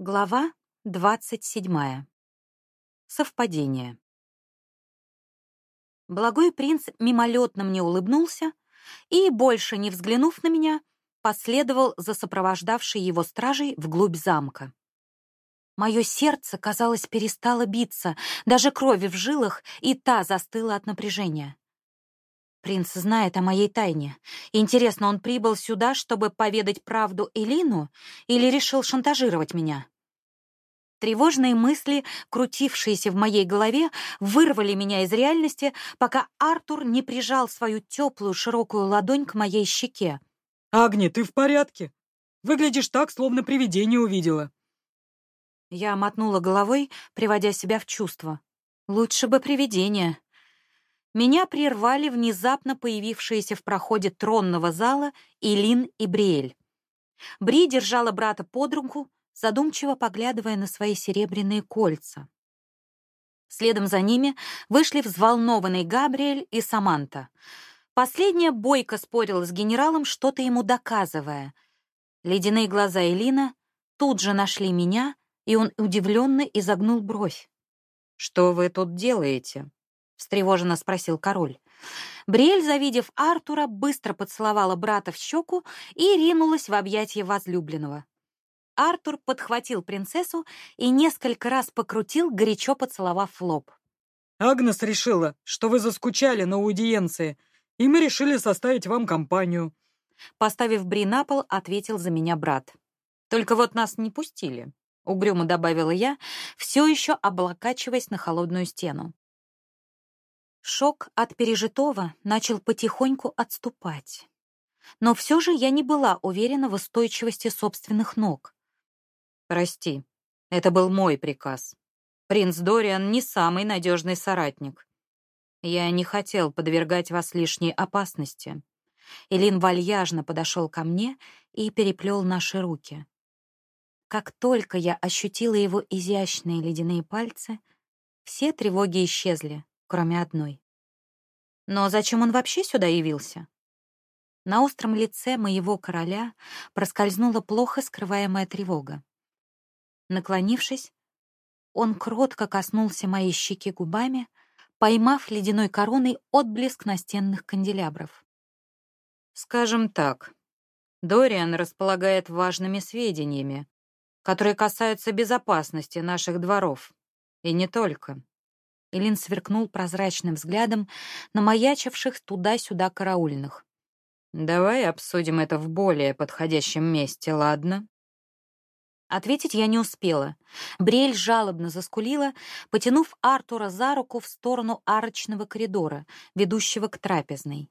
Глава двадцать седьмая. Совпадение. Благой принц мимолетно мне улыбнулся и, больше не взглянув на меня, последовал за сопровождавшей его стражей вглубь замка. Мое сердце, казалось, перестало биться, даже крови в жилах, и та застыла от напряжения. Принц знает о моей тайне. Интересно, он прибыл сюда, чтобы поведать правду Элину или решил шантажировать меня? Тревожные мысли, крутившиеся в моей голове, вырвали меня из реальности, пока Артур не прижал свою теплую широкую ладонь к моей щеке. «Агни, ты в порядке? Выглядишь так, словно привидение увидела». Я мотнула головой, приводя себя в чувство. Лучше бы привидение. Меня прервали внезапно появившиеся в проходе тронного зала Илин и Бриэль. Бри держала брата под руку, задумчиво поглядывая на свои серебряные кольца. Следом за ними вышли взволнованный Габриэль и Саманта. Последняя бойко спорила с генералом, что-то ему доказывая. Ледяные глаза Элина тут же нашли меня, и он удивленно изогнул бровь. «Что вы тут делаете?» — встревоженно спросил король. Бриэль, завидев Артура, быстро поцеловала брата в щеку и ринулась в объятия возлюбленного. Артур подхватил принцессу и несколько раз покрутил, горячо поцеловав лоб. «Агнес решила, что вы заскучали на аудиенции, и мы решили составить вам компанию». Поставив Бри на пол, ответил за меня брат. «Только вот нас не пустили», — угрюмо добавила я, все еще облокачиваясь на холодную стену. Шок от пережитого начал потихоньку отступать. Но все же я не была уверена в устойчивости собственных ног. «Прости, это был мой приказ. Принц Дориан не самый надежный соратник. Я не хотел подвергать вас лишней опасности». Элин вальяжно подошел ко мне и переплел наши руки. Как только я ощутила его изящные ледяные пальцы, все тревоги исчезли кроме одной. Но зачем он вообще сюда явился? На остром лице моего короля проскользнула плохо скрываемая тревога. Наклонившись, он кротко коснулся моей щеки губами, поймав ледяной короной отблеск настенных канделябров. «Скажем так, Дориан располагает важными сведениями, которые касаются безопасности наших дворов, и не только. Илин сверкнул прозрачным взглядом на маячивших туда-сюда караульных. «Давай обсудим это в более подходящем месте, ладно?» Ответить я не успела. Брель жалобно заскулила, потянув Артура за руку в сторону арочного коридора, ведущего к трапезной.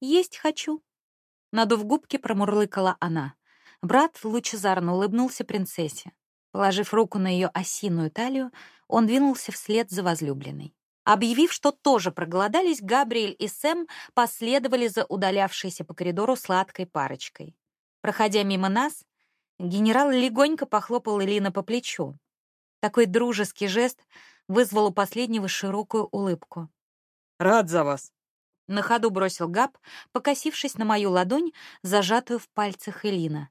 «Есть хочу», — надув губки, промурлыкала она. Брат лучезарно улыбнулся принцессе. Положив руку на ее осиную талию, он двинулся вслед за возлюбленной. Объявив, что тоже проголодались, Габриэль и Сэм последовали за удалявшейся по коридору сладкой парочкой. Проходя мимо нас, генерал легонько похлопал Элина по плечу. Такой дружеский жест вызвал у последнего широкую улыбку. «Рад за вас!» На ходу бросил Габ, покосившись на мою ладонь, зажатую в пальцах Элина.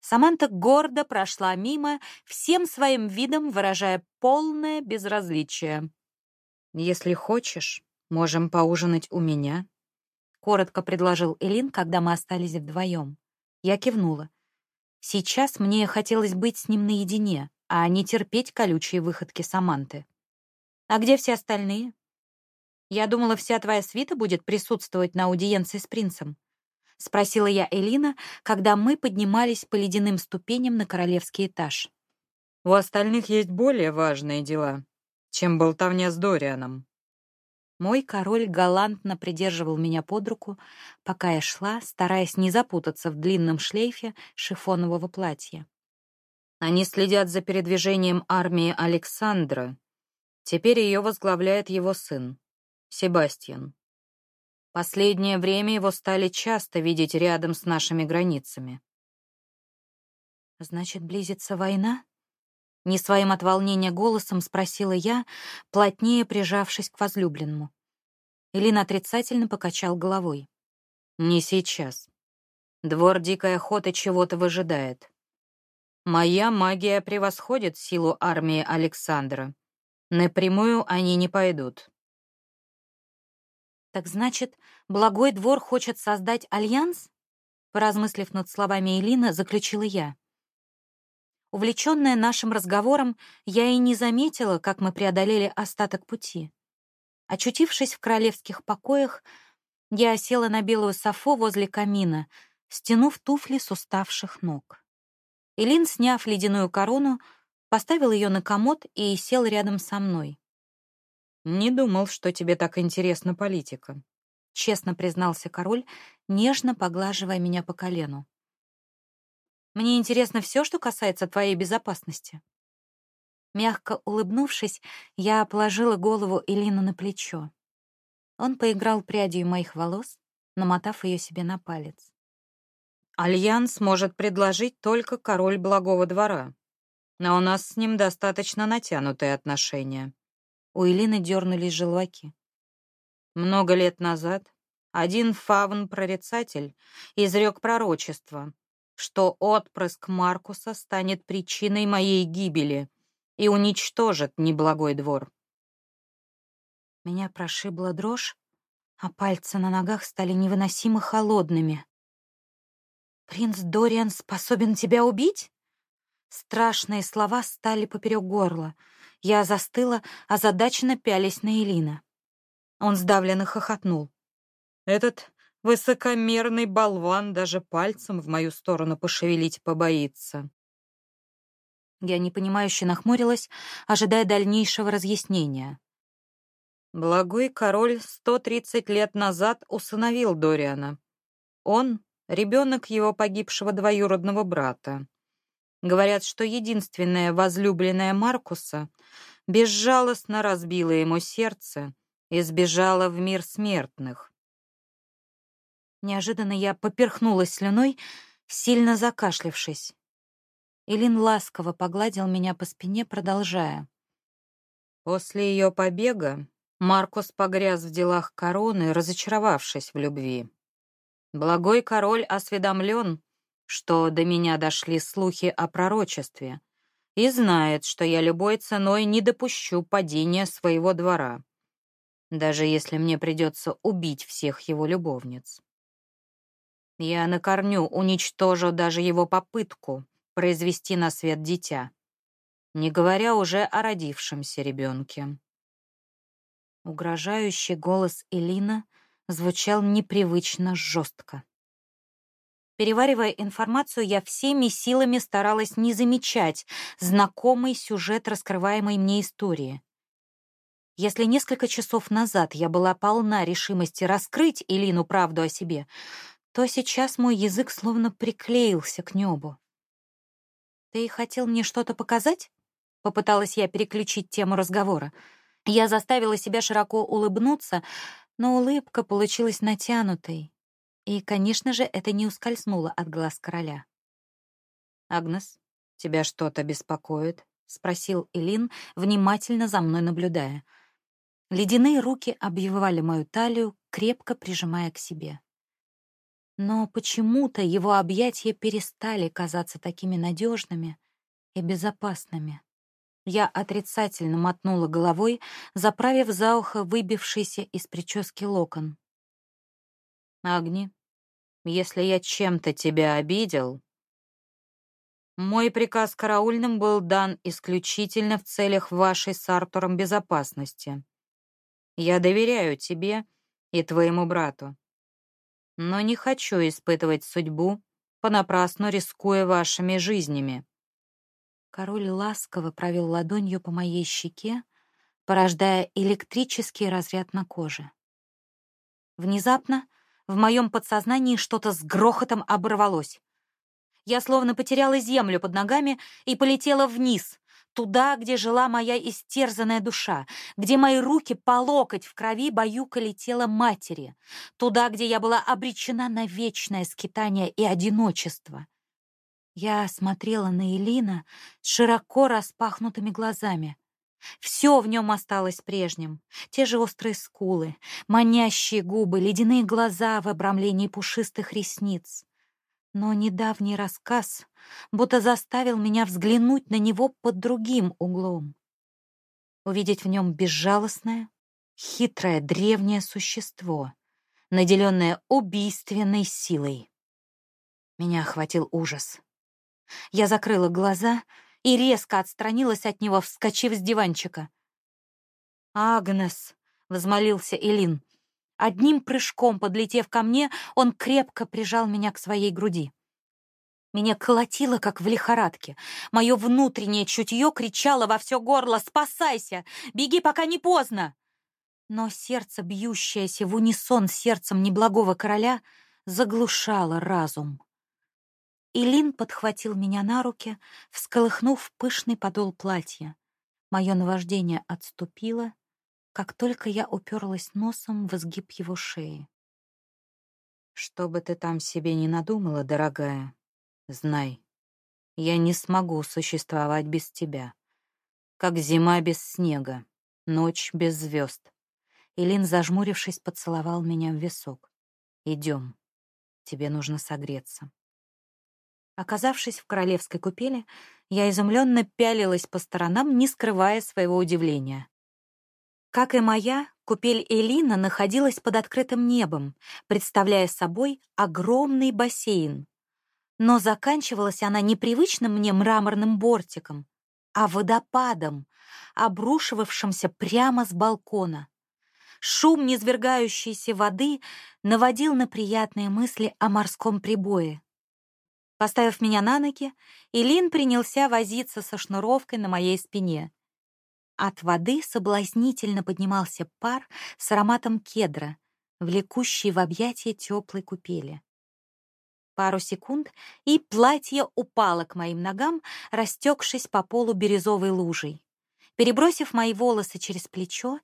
Саманта гордо прошла мимо, всем своим видом выражая полное безразличие. «Если хочешь, можем поужинать у меня», — коротко предложил Элин, когда мы остались вдвоем. Я кивнула. Сейчас мне хотелось быть с ним наедине, а не терпеть колючие выходки Саманты. «А где все остальные?» «Я думала, вся твоя свита будет присутствовать на аудиенции с принцем», — спросила я Элина, когда мы поднимались по ледяным ступеням на королевский этаж. «У остальных есть более важные дела, чем болтовня с Дорианом». Мой король галантно придерживал меня под руку, пока я шла, стараясь не запутаться в длинном шлейфе шифонового платья. Они следят за передвижением армии Александра. Теперь ее возглавляет его сын, Себастьян. Последнее время его стали часто видеть рядом с нашими границами. «Значит, близится война?» Не своим от волнения голосом спросила я, плотнее прижавшись к возлюбленному. Элина отрицательно покачал головой. «Не сейчас. Двор дикой охоты чего-то выжидает. Моя магия превосходит силу армии Александра. Напрямую они не пойдут. Так значит, благой двор хочет создать альянс? Поразмыслив над словами Элины, заключила я. Увлеченная нашим разговором, я и не заметила, как мы преодолели остаток пути. Очутившись в королевских покоях, я села на белую софу возле камина, стянув туфли с уставших ног. Элин, сняв ледяную корону, поставил ее на комод и сел рядом со мной. «Не думал, что тебе так интересна политика», — честно признался король, нежно поглаживая меня по колену. «Мне интересно все, что касается твоей безопасности». Мягко улыбнувшись, я положила голову Элину на плечо. Он поиграл прядью моих волос, намотав ее себе на палец. Альянс может предложить только король благого двора. Но у нас с ним достаточно натянутые отношения. У Элины дернулись желваки. Много лет назад один фавн-прорицатель изрек пророчество, что отпрыск Маркуса станет причиной моей гибели и уничтожит неблагой двор. Меня прошибла дрожь, а пальцы на ногах стали невыносимо холодными. «Принц Дориан способен тебя убить?» Страшные слова стали поперек горла. Я застыла, озадаченно пялись на Элина. Он сдавленно хохотнул. «Этот высокомерный болван даже пальцем в мою сторону пошевелить побоится». Я непонимающе нахмурилась, ожидая дальнейшего разъяснения. Благой король 130 лет назад усыновил Дориана. Он ребенок его погибшего двоюродного брата. Говорят, что единственная возлюбленная Маркуса безжалостно разбила ему сердце и сбежала в мир смертных. Неожиданно я поперхнулась слюной, сильно закашлявшись. Илин ласково погладил меня по спине, продолжая. После ее побега Маркус погряз в делах короны, разочаровавшись в любви. Благой король осведомлен, что до меня дошли слухи о пророчестве, и знает, что я любой ценой не допущу падения своего двора, даже если мне придется убить всех его любовниц. Я на корню уничтожу даже его попытку произвести на свет дитя, не говоря уже о родившемся ребенке. Угрожающий голос Элина — звучал непривычно жестко. Переваривая информацию, я всеми силами старалась не замечать знакомый сюжет раскрываемой мне истории. Если несколько часов назад я была полна решимости раскрыть Элину правду о себе, то сейчас мой язык словно приклеился к небу. «Ты хотел мне что-то показать?» — попыталась я переключить тему разговора. Я заставила себя широко улыбнуться, но улыбка получилась натянутой, и, конечно же, это не ускользнуло от глаз короля. «Агнес, тебя что-то беспокоит?» — спросил Элин, внимательно за мной наблюдая. Ледяные руки обвивали мою талию, крепко прижимая к себе. Но почему-то его объятия перестали казаться такими надежными и безопасными. Я отрицательно мотнула головой, заправив за ухо выбившийся из прически локон. «Агни, если я чем-то тебя обидел...» Мой приказ караульным был дан исключительно в целях вашей с Артуром безопасности. Я доверяю тебе и твоему брату. Но не хочу испытывать судьбу, понапрасну рискуя вашими жизнями. Король ласково провел ладонью по моей щеке, порождая электрический разряд на коже. Внезапно в моем подсознании что-то с грохотом оборвалось. Я словно потеряла землю под ногами и полетела вниз, туда, где жила моя истерзанная душа, где мои руки по локоть в крови баюкали тело матери, туда, где я была обречена на вечное скитание и одиночество. Я смотрела на Элина с широко распахнутыми глазами. Все в нем осталось прежним. Те же острые скулы, манящие губы, ледяные глаза в обрамлении пушистых ресниц. Но недавний рассказ будто заставил меня взглянуть на него под другим углом. Увидеть в нем безжалостное, хитрое древнее существо, наделенное убийственной силой. Меня охватил ужас. Я закрыла глаза и резко отстранилась от него, вскочив с диванчика. «Агнес!» — взмолился Элин. Одним прыжком подлетев ко мне, он крепко прижал меня к своей груди. Меня колотило, как в лихорадке. Мое внутреннее чутье кричало во все горло «Спасайся! Беги, пока не поздно!» Но сердце, бьющееся в унисон сердцем неблагого короля, заглушало разум. Илин подхватил меня на руки, всколыхнув пышный подол платья. Мое наваждение отступило, как только я уперлась носом в изгиб его шеи. «Что бы ты там себе не надумала, дорогая, знай, я не смогу существовать без тебя, как зима без снега, ночь без звезд». Илин, зажмурившись, поцеловал меня в висок. «Идем, тебе нужно согреться». Оказавшись в королевской купели, я изумленно пялилась по сторонам, не скрывая своего удивления. Как и моя, купель Элина находилась под открытым небом, представляя собой огромный бассейн. Но заканчивалась она непривычным мне мраморным бортиком, а водопадом, обрушивавшимся прямо с балкона. Шум низвергающейся воды наводил на приятные мысли о морском прибое. Поставив меня на ноги, Илин принялся возиться со шнуровкой на моей спине. От воды соблазнительно поднимался пар с ароматом кедра, влекущий в объятия теплой купели. Пару секунд, и платье упало к моим ногам, растекшись по полу бирюзовой лужей. Перебросив мои волосы через плечо,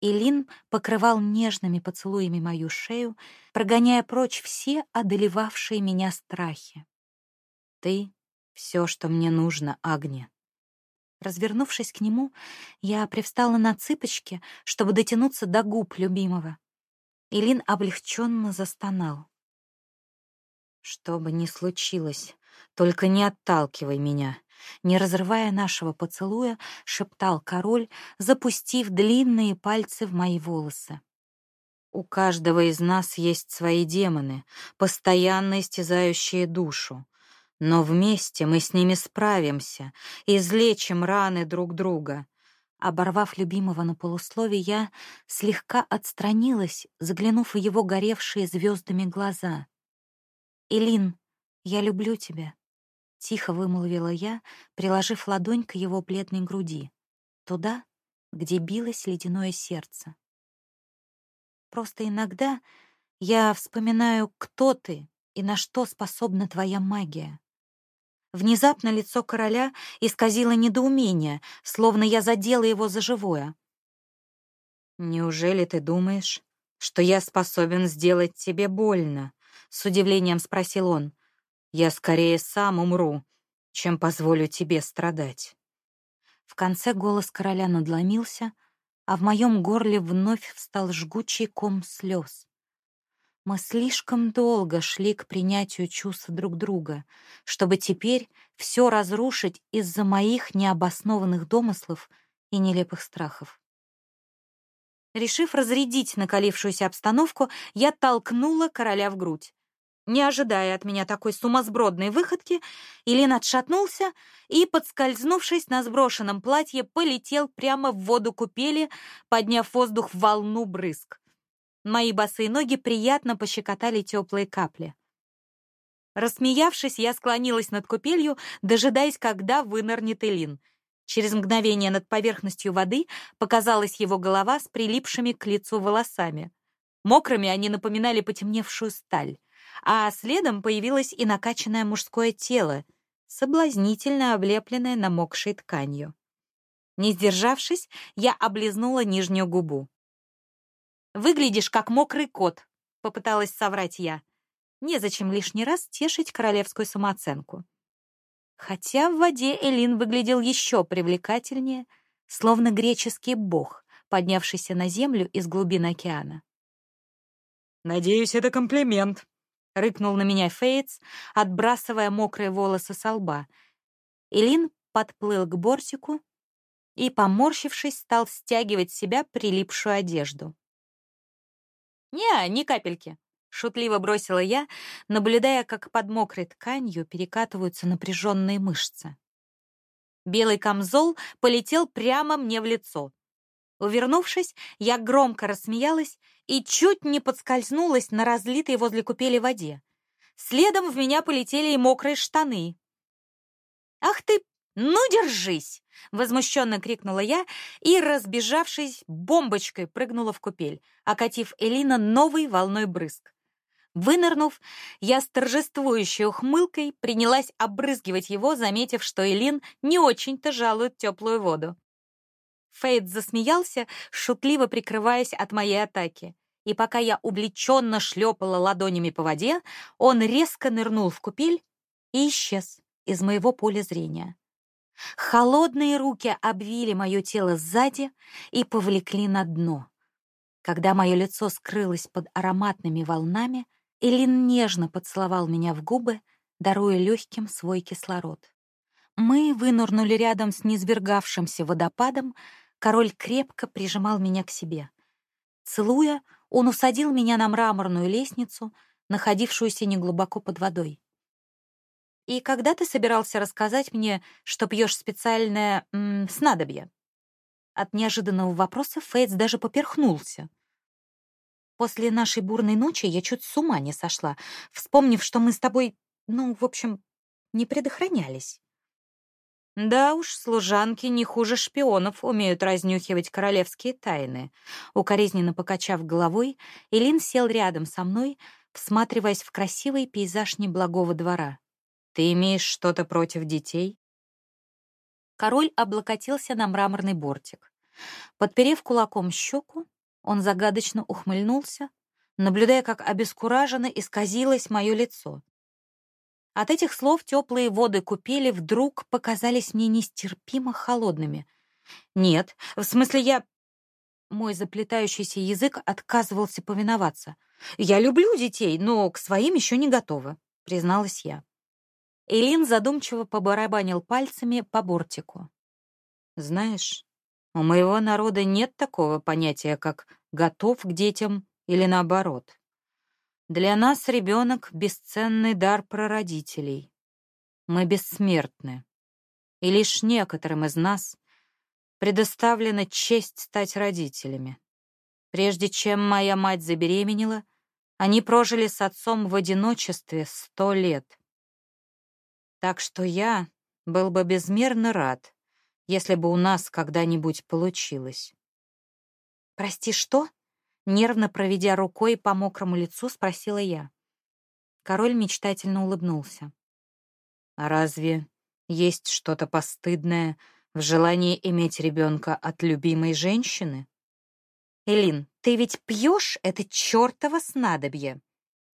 Илин покрывал нежными поцелуями мою шею, прогоняя прочь все одолевавшие меня страхи. «Ты — все, что мне нужно, Агния. Развернувшись к нему, я привстала на цыпочки, чтобы дотянуться до губ любимого. Илин облегченно застонал. «Что бы ни случилось, только не отталкивай меня», не разрывая нашего поцелуя, шептал король, запустив длинные пальцы в мои волосы. У каждого из нас есть свои демоны, постоянно истязающие душу. Но вместе мы с ними справимся, излечим раны друг друга. Оборвав любимого на полуслове, я слегка отстранилась, заглянув в его горевшие звездами глаза. «Илин, я люблю тебя», — тихо вымолвила я, приложив ладонь к его бледной груди, туда, где билось ледяное сердце. «Просто иногда я вспоминаю, кто ты и на что способна твоя магия. Внезапно лицо короля исказило недоумение, словно я задела его за живое. «Неужели ты думаешь, что я способен сделать тебе больно?» — с удивлением спросил он. «Я скорее сам умру, чем позволю тебе страдать». В конце голос короля надломился, а в моем горле вновь встал жгучий ком слез. Мы слишком долго шли к принятию чувств друг друга, чтобы теперь все разрушить из-за моих необоснованных домыслов и нелепых страхов. Решив разрядить накалившуюся обстановку, я толкнула короля в грудь. Не ожидая от меня такой сумасбродной выходки, Илин отшатнулся и, подскользнувшись на сброшенном платье, полетел прямо в воду купели, подняв воздух в волну брызг. Мои босые ноги приятно пощекотали теплые капли. Рассмеявшись, я склонилась над купелью, дожидаясь, когда вынырнет Элин. Через мгновение над поверхностью воды показалась его голова с прилипшими к лицу волосами. Мокрыми они напоминали потемневшую сталь, а следом появилось и накачанное мужское тело, соблазнительно облепленное намокшей тканью. Не сдержавшись, я облизнула нижнюю губу. «Выглядишь, как мокрый кот», — попыталась соврать я. Незачем лишний раз тешить королевскую самооценку. Хотя в воде Элин выглядел еще привлекательнее, словно греческий бог, поднявшийся на землю из глубин океана. «Надеюсь, это комплимент», рыкнул на меня Фейтс, отбрасывая мокрые волосы со лба. Илин подплыл к бортику и, поморщившись, стал стягивать с себя прилипшую одежду. «Не, ни капельки», — шутливо бросила я, наблюдая, как под мокрой тканью перекатываются напряженные мышцы. Белый камзол полетел прямо мне в лицо. Увернувшись, я громко рассмеялась и чуть не подскользнулась на разлитой возле купели воде. Следом в меня полетели и мокрые штаны. «Ах ты, ну держись!» — возмущенно крикнула я и, разбежавшись, бомбочкой прыгнула в купель, окатив Элина новой волной брызг. Вынырнув, я с торжествующей ухмылкой принялась обрызгивать его, заметив, что Элин не очень-то жалует теплую воду. Фейд засмеялся, шутливо прикрываясь от моей атаки. И пока я увлеченно шлепала ладонями по воде, он резко нырнул в купель и исчез из моего поля зрения. Холодные руки обвили мое тело сзади и повлекли на дно. Когда мое лицо скрылось под ароматными волнами, Элин нежно поцеловал меня в губы, даруя легким свой кислород. Мы вынырнули рядом с низвергавшимся водопадом, король крепко прижимал меня к себе. Целуя, он усадил меня на мраморную лестницу, находившуюся неглубоко под водой. «И когда ты собирался рассказать мне, что пьешь специальное м, снадобье?» От неожиданного вопроса Фейтс даже поперхнулся. После нашей бурной ночи я чуть с ума не сошла, вспомнив, что мы с тобой, ну, в общем, не предохранялись. Да уж, служанки не хуже шпионов умеют разнюхивать королевские тайны. Укоризненно покачав головой, Элин сел рядом со мной, всматриваясь в красивый пейзаж неблагого двора. Ты имеешь что-то против детей? Король облокотился на мраморный бортик. Подперев кулаком щеку, он загадочно ухмыльнулся, наблюдая, как обескураженно исказилось мое лицо. От этих слов теплые воды купели вдруг показались мне нестерпимо холодными. Нет, в смысле я... Мой заплетающийся язык отказывался повиноваться. Я люблю детей, но к своим еще не готова, призналась я. Элин задумчиво побарабанил пальцами по бортику. Знаешь, у моего народа нет такого понятия, как «готов к детям» или наоборот. Для нас ребенок — бесценный дар прародителей. Мы бессмертны. И лишь некоторым из нас предоставлена честь стать родителями. Прежде чем моя мать забеременела, они прожили с отцом в одиночестве сто лет. Так что я был бы безмерно рад, если бы у нас когда-нибудь получилось. «Прости, что?» Нервно проведя рукой по мокрому лицу, спросила я. Король мечтательно улыбнулся. «А разве есть что-то постыдное в желании иметь ребенка от любимой женщины?» «Элин, ты ведь пьешь это чертово снадобье!»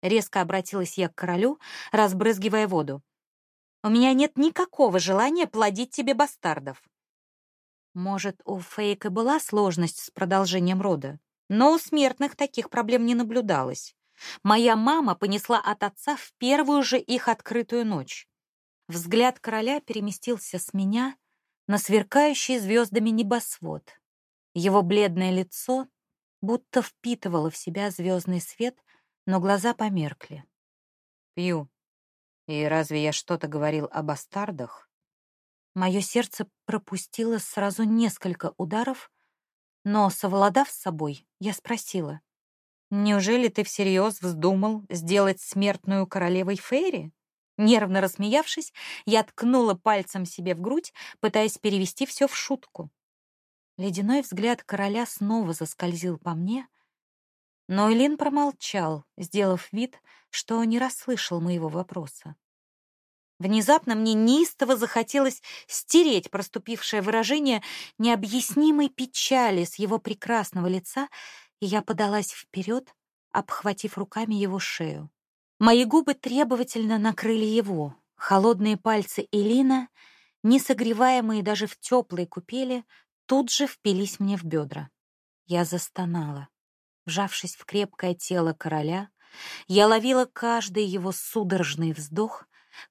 Резко обратилась я к королю, разбрызгивая воду. «У меня нет никакого желания плодить тебе бастардов. Может, у Фейка была сложность с продолжением рода, но у смертных таких проблем не наблюдалось. Моя мама понесла от отца в первую же их открытую ночь. Взгляд короля переместился с меня на сверкающий звездами небосвод. Его бледное лицо будто впитывало в себя звездный свет, но глаза померкли. «Пью. И разве я что-то говорил о бастардах?» Мое сердце пропустило сразу несколько ударов, но, совладав с собой, я спросила, «Неужели ты всерьез вздумал сделать смертную королевой Фейри?» Нервно рассмеявшись, я ткнула пальцем себе в грудь, пытаясь перевести все в шутку. Ледяной взгляд короля снова заскользил по мне, но Элин промолчал, сделав вид, что не расслышал моего вопроса. Внезапно мне неистово захотелось стереть проступившее выражение необъяснимой печали с его прекрасного лица, и я подалась вперед, обхватив руками его шею. Мои губы требовательно накрыли его. Холодные пальцы Элина, не согреваемые даже в теплой купели, тут же впились мне в бедра. Я застонала. Вжавшись в крепкое тело короля, Я ловила каждый его судорожный вздох,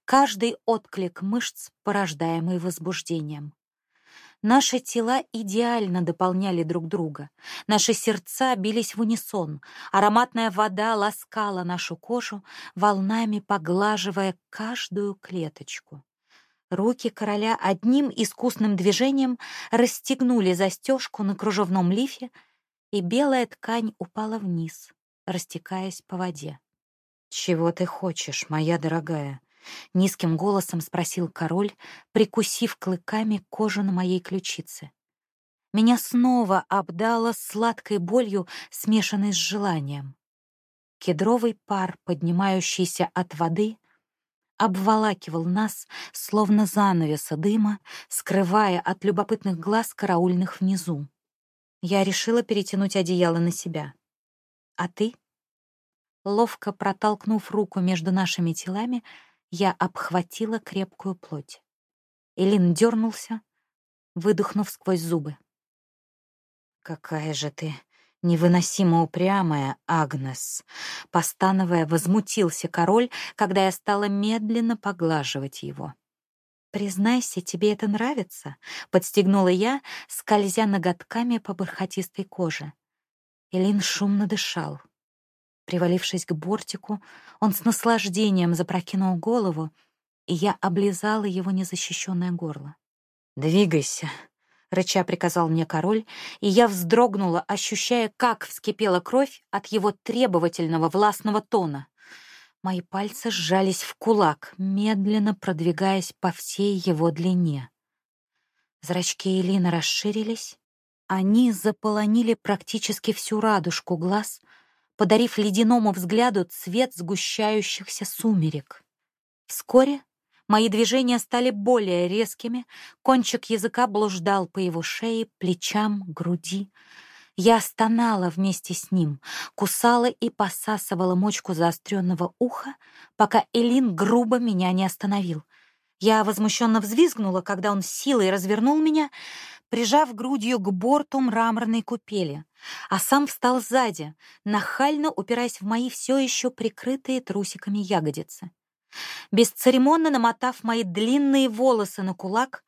каждый отклик мышц, порождаемый возбуждением. Наши тела идеально дополняли друг друга. Наши сердца бились в унисон. Ароматная вода ласкала нашу кожу, волнами поглаживая каждую клеточку. Руки короля одним искусным движением расстегнули застежку на кружевном лифе, и белая ткань упала вниз, растекаясь по воде. «Чего ты хочешь, моя дорогая?» — низким голосом спросил король, прикусив клыками кожу на моей ключице. Меня снова обдало сладкой болью, смешанной с желанием. Кедровый пар, поднимающийся от воды, обволакивал нас, словно занавеса дыма, скрывая от любопытных глаз караульных внизу. Я решила перетянуть одеяло на себя. А ты? Ловко протолкнув руку между нашими телами, я обхватила крепкую плоть. Элин дернулся, выдохнув сквозь зубы. «Какая же ты невыносимо упрямая, Агнес!» Постановая, возмутился король, когда я стала медленно поглаживать его. «Признайся, тебе это нравится?» — подстегнула я, скользя ноготками по бархатистой коже. Элин шумно дышал. Привалившись к бортику, он с наслаждением запрокинул голову, и я облизала его незащищенное горло. «Двигайся», — рыча приказал мне король, и я вздрогнула, ощущая, как вскипела кровь от его требовательного властного тона. Мои пальцы сжались в кулак, медленно продвигаясь по всей его длине. Зрачки Элины расширились, они заполонили практически всю радужку глаз, подарив ледяному взгляду цвет сгущающихся сумерек. Вскоре мои движения стали более резкими, кончик языка блуждал по его шее, плечам, груди. Я стонала вместе с ним, кусала и посасывала мочку заостренного уха, пока Элин грубо меня не остановил. Я возмущенно взвизгнула, когда он силой развернул меня, прижав грудью к борту мраморной купели, а сам встал сзади, нахально упираясь в мои все еще прикрытые трусиками ягодицы. Бесцеремонно намотав мои длинные волосы на кулак,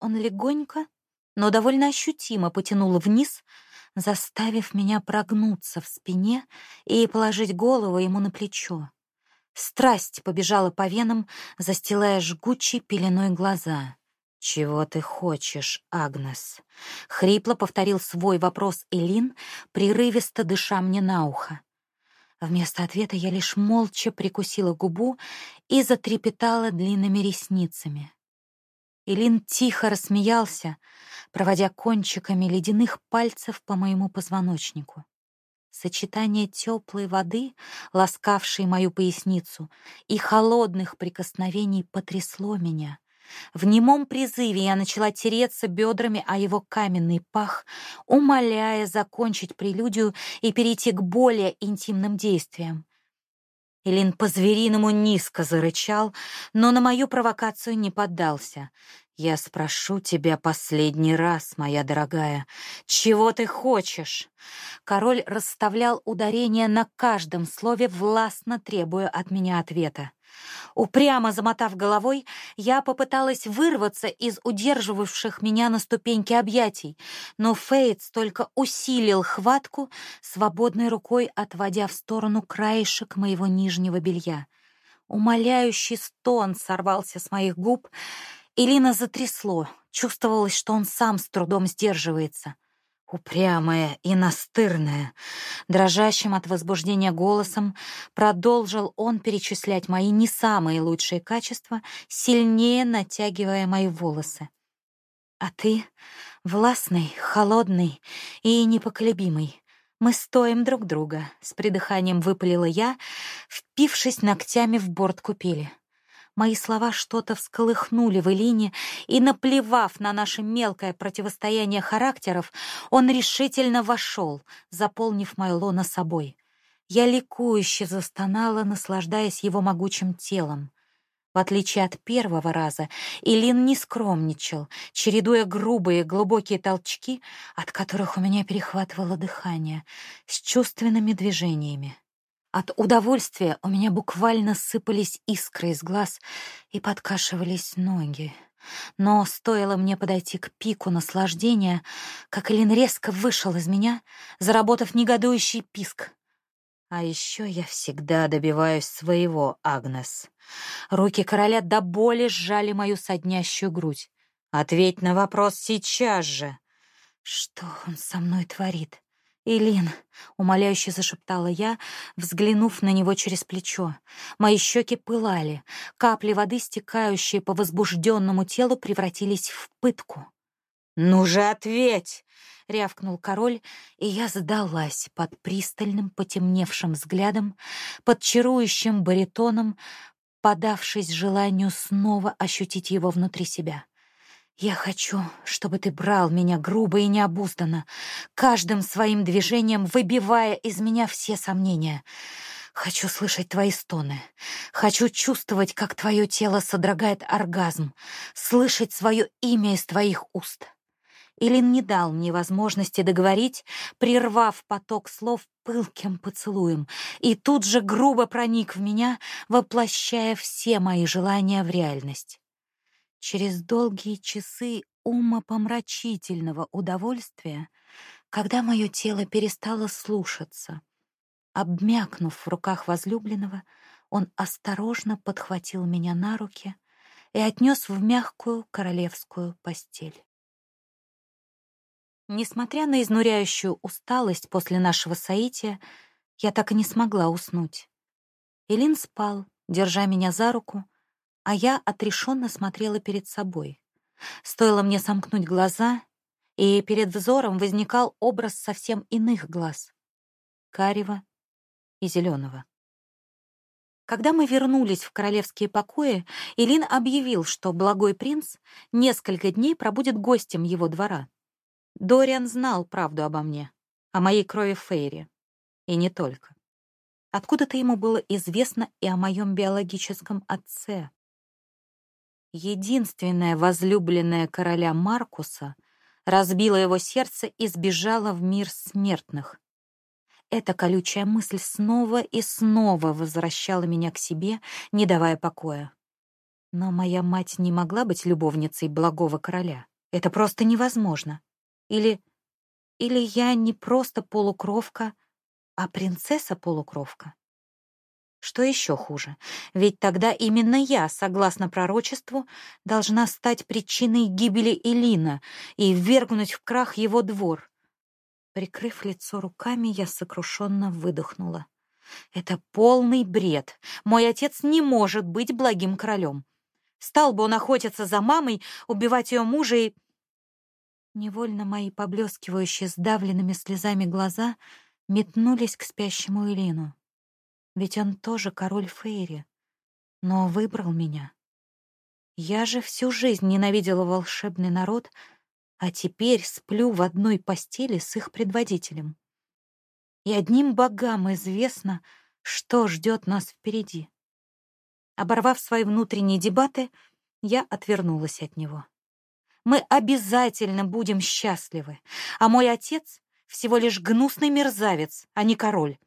он легонько, но довольно ощутимо потянул вниз, заставив меня прогнуться в спине и положить голову ему на плечо. Страсть побежала по венам, застилая жгучей пеленой глаза. «Чего ты хочешь, Агнес?» — хрипло повторил свой вопрос Элин, прерывисто дыша мне на ухо. Вместо ответа я лишь молча прикусила губу и затрепетала длинными ресницами. Элин тихо рассмеялся, проводя кончиками ледяных пальцев по моему позвоночнику. Сочетание теплой воды, ласкавшей мою поясницу, и холодных прикосновений потрясло меня. В немом призыве я начала тереться бедрами о его каменный пах, умоляя закончить прелюдию и перейти к более интимным действиям. Элин по-звериному низко зарычал, но на мою провокацию не поддался. «Я спрошу тебя последний раз, моя дорогая, чего ты хочешь?» Король расставлял ударение на каждом слове, властно требуя от меня ответа. Упрямо замотав головой, я попыталась вырваться из удерживавших меня на ступеньке объятий, но Фейтс только усилил хватку, свободной рукой отводя в сторону краешек моего нижнего белья. Умоляющий стон сорвался с моих губ, и Лина затрясло. Чувствовалось, что он сам с трудом сдерживается. Упрямая и настырная, дрожащим от возбуждения голосом продолжил он перечислять мои не самые лучшие качества, сильнее натягивая мои волосы. А ты властный, холодный и непоколебимый. Мы стоим друг друга, с придыханием выпалила я, впившись ногтями в борт купели. Мои слова что-то всколыхнули в Элине, и, наплевав на наше мелкое противостояние характеров, он решительно вошел, заполнив мое лоно собой. Я ликующе застонала, наслаждаясь его могучим телом. В отличие от первого раза, Илин не скромничал, чередуя грубые глубокие толчки, от которых у меня перехватывало дыхание, с чувственными движениями. От удовольствия у меня буквально сыпались искры из глаз и подкашивались ноги. Но стоило мне подойти к пику наслаждения, как Элин резко вышел из меня, заработав негодующий писк. А еще я всегда добиваюсь своего, Агнес. Руки короля до боли сжали мою соднящую грудь. Ответь на вопрос сейчас же. Что он со мной творит? «Илин», — умоляюще зашептала я, взглянув на него через плечо. Мои щеки пылали, капли воды, стекающие по возбужденному телу, превратились в пытку. «Ну же, ответь!» — рявкнул король, и я сдалась под пристальным потемневшим взглядом, под чарующим баритоном, подавшись желанию снова ощутить его внутри себя. Я хочу, чтобы ты брал меня грубо и необузданно, каждым своим движением выбивая из меня все сомнения. Хочу слышать твои стоны. Хочу чувствовать, как твое тело содрогает оргазм, слышать свое имя из твоих уст. Илин не дал мне возможности договорить, прервав поток слов пылким поцелуем, и тут же грубо проник в меня, воплощая все мои желания в реальность. Через долгие часы умопомрачительного удовольствия, когда мое тело перестало слушаться, обмякнув в руках возлюбленного, он осторожно подхватил меня на руки и отнес в мягкую королевскую постель. Несмотря на изнуряющую усталость после нашего соития, я так и не смогла уснуть. Илин спал, держа меня за руку, а я отрешенно смотрела перед собой. Стоило мне сомкнуть глаза, и перед взором возникал образ совсем иных глаз — карего и зеленого. Когда мы вернулись в королевские покои, Илин объявил, что благой принц несколько дней пробудет гостем его двора. Дориан знал правду обо мне, о моей крови Фейри, и не только. Откуда-то ему было известно и о моем биологическом отце, Единственная возлюбленная короля Маркуса разбила его сердце и сбежала в мир смертных. Эта колючая мысль снова и снова возвращала меня к себе, не давая покоя. Но моя мать не могла быть любовницей благого короля. Это просто невозможно. Или... Или я не просто полукровка, а принцесса-полукровка. Что еще хуже? Ведь тогда именно я, согласно пророчеству, должна стать причиной гибели Элина и ввергнуть в крах его двор. Прикрыв лицо руками, я сокрушенно выдохнула. Это полный бред. Мой отец не может быть благим королем. Стал бы он охотиться за мамой, убивать ее мужа и... Невольно мои поблескивающие сдавленными слезами глаза метнулись к спящему Элину. Ведь он тоже король Фейри, но выбрал меня. Я же всю жизнь ненавидела волшебный народ, а теперь сплю в одной постели с их предводителем. И одним богам известно, что ждет нас впереди. Оборвав свои внутренние дебаты, я отвернулась от него. Мы обязательно будем счастливы, а мой отец — всего лишь гнусный мерзавец, а не король.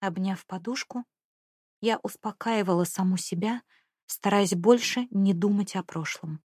Обняв подушку, я успокаивала саму себя, стараясь больше не думать о прошлом.